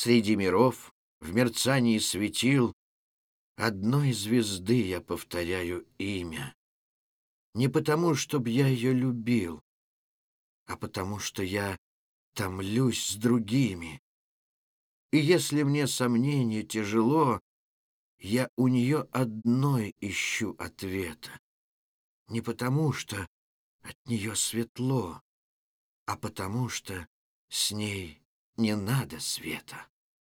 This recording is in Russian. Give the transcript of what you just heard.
Среди миров, в мерцании светил, Одной звезды я повторяю имя. Не потому, чтобы я ее любил, а потому, что я томлюсь с другими. И если мне сомнение тяжело, я у нее одной ищу ответа. Не потому, что от нее светло, а потому что с ней не надо света.